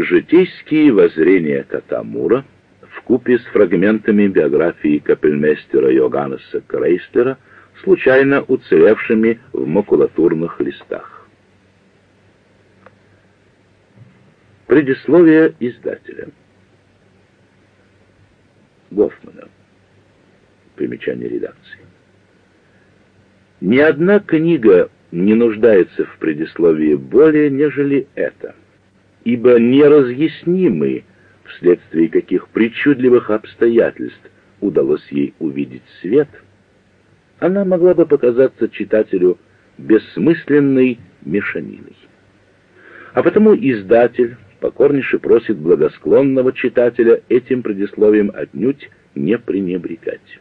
Житейские воззрения Катамура в купе с фрагментами биографии капельмейстера Йоганнеса Крейстера, случайно уцелевшими в макулатурных листах. Предисловие издателя Гофмана. Примечание редакции. Ни одна книга не нуждается в предисловии более, нежели это, ибо неразъяснимы, вследствие каких причудливых обстоятельств удалось ей увидеть свет, она могла бы показаться читателю бессмысленной мешаниной. А потому издатель покорнейше просит благосклонного читателя этим предисловием отнюдь не пренебрегать.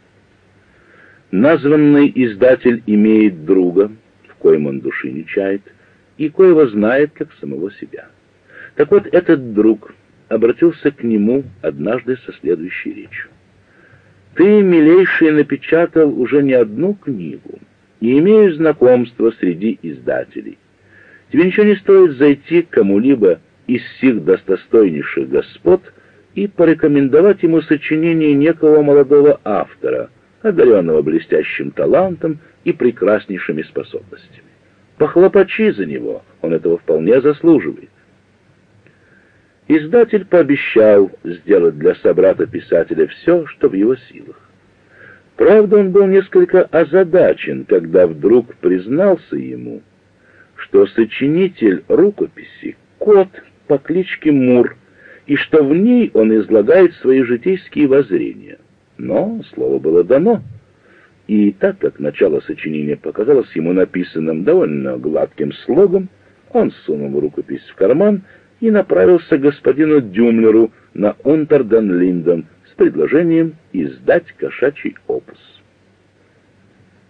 Названный издатель имеет друга, в коем он души не чает, и коего знает как самого себя. Так вот, этот друг обратился к нему однажды со следующей речью. «Ты, милейший, напечатал уже не одну книгу и имеешь знакомство среди издателей. Тебе ничего не стоит зайти к кому-либо из сих достостойнейших господ и порекомендовать ему сочинение некого молодого автора, одаренного блестящим талантом и прекраснейшими способностями. Похлопочи за него, он этого вполне заслуживает. Издатель пообещал сделать для собрата-писателя все, что в его силах. Правда, он был несколько озадачен, когда вдруг признался ему, что сочинитель рукописи — кот по кличке Мур, и что в ней он излагает свои житейские воззрения. Но слово было дано. И так как начало сочинения показалось ему написанным довольно гладким слогом, он сунул рукопись в карман и направился к господину Дюмлеру на Унтерден-Линден с предложением издать кошачий опус.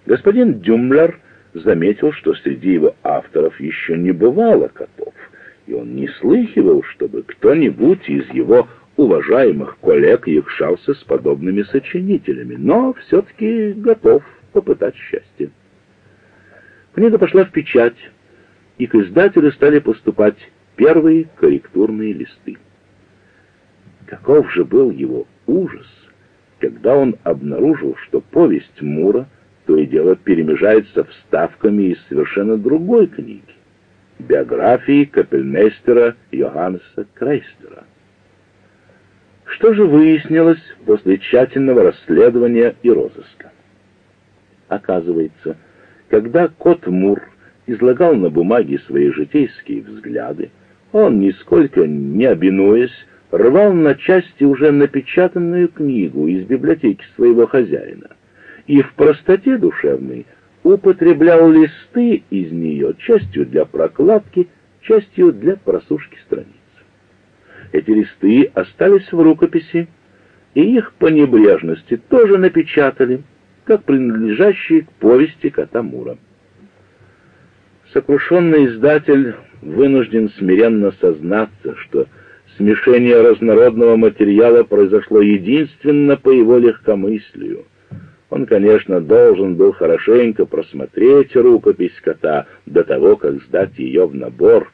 Господин Дюмлер заметил, что среди его авторов еще не бывало котов, и он не слыхивал, чтобы кто-нибудь из его уважаемых коллег якшался с подобными сочинителями, но все-таки готов попытать счастье. Книга пошла в печать, и к издателю стали поступать первые корректурные листы. Каков же был его ужас, когда он обнаружил, что повесть Мура то и дело перемежается вставками из совершенно другой книги, биографии капельмейстера Йоханнеса Крейстера. Что же выяснилось после тщательного расследования и розыска? Оказывается, когда Кот Мур излагал на бумаге свои житейские взгляды, он, нисколько не обинуясь, рвал на части уже напечатанную книгу из библиотеки своего хозяина и в простоте душевной употреблял листы из нее частью для прокладки, частью для просушки страниц. Эти листы остались в рукописи, и их по небрежности тоже напечатали, как принадлежащие к повести Катамура. Сокрушенный издатель вынужден смиренно сознаться, что смешение разнородного материала произошло единственно по его легкомыслию. Он, конечно, должен был хорошенько просмотреть рукопись кота до того, как сдать ее в набор.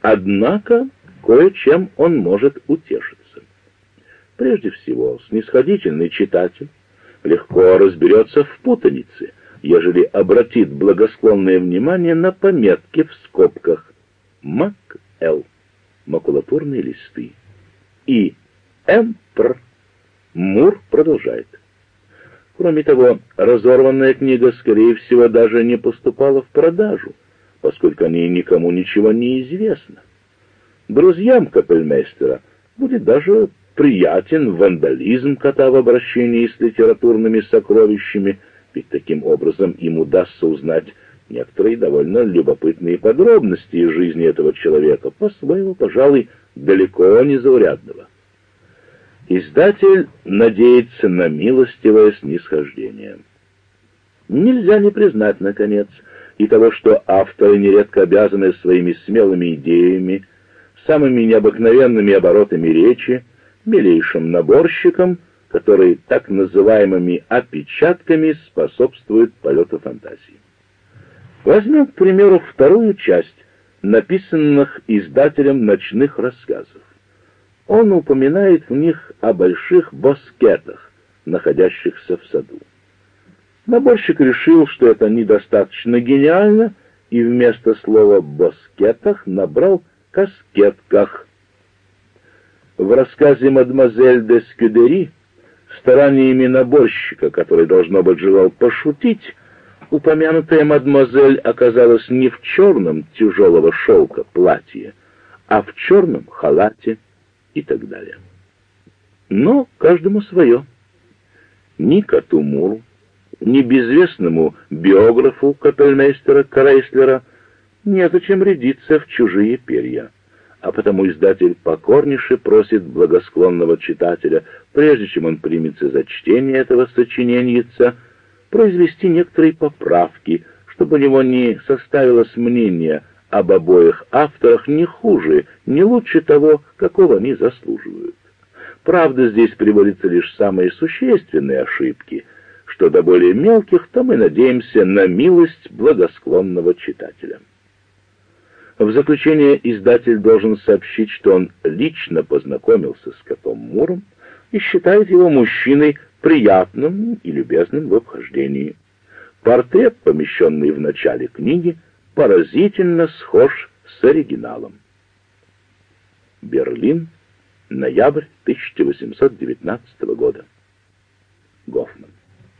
Однако кое-чем он может утешиться. Прежде всего, снисходительный читатель легко разберется в путанице, ежели обратит благосклонное внимание на пометки в скобках МАК-Л, макулатурные листы, и МПР. Мур продолжает. Кроме того, разорванная книга, скорее всего, даже не поступала в продажу, поскольку о ней никому ничего не известно. Друзьям капельмейстера будет даже приятен вандализм кота в обращении с литературными сокровищами, ведь таким образом им удастся узнать некоторые довольно любопытные подробности из жизни этого человека, по-своему, пожалуй, далеко не заурядного. Издатель надеется на милостивое снисхождение. Нельзя не признать, наконец, и того, что авторы нередко обязаны своими смелыми идеями, самыми необыкновенными оборотами речи, милейшим наборщикам, которые так называемыми опечатками способствуют полету фантазии. Возьмем, к примеру, вторую часть написанных издателем ночных рассказов. Он упоминает в них о больших боскетах, находящихся в саду. Наборщик решил, что это недостаточно гениально, и вместо слова «боскетах» набрал «каскетках». В рассказе «Мадемуазель де Скюдери» стараниями наборщика, который, должно быть, желал пошутить, упомянутая мадемуазель оказалась не в черном тяжелого шелка платье, а в черном халате и так далее. Но каждому свое. Ни коту ни безвестному биографу капельмейстера Крейслера незачем рядиться в чужие перья а потому издатель покорнейше просит благосклонного читателя, прежде чем он примется за чтение этого сочиненьица, произвести некоторые поправки, чтобы у него не составилось мнение об обоих авторах не хуже, не лучше того, какого они заслуживают. Правда, здесь приводятся лишь самые существенные ошибки, что до более мелких, то мы надеемся на милость благосклонного читателя. В заключение издатель должен сообщить, что он лично познакомился с котом Муром и считает его мужчиной приятным и любезным в обхождении. Портрет, помещенный в начале книги, поразительно схож с оригиналом. Берлин, ноябрь 1819 года. Гофман.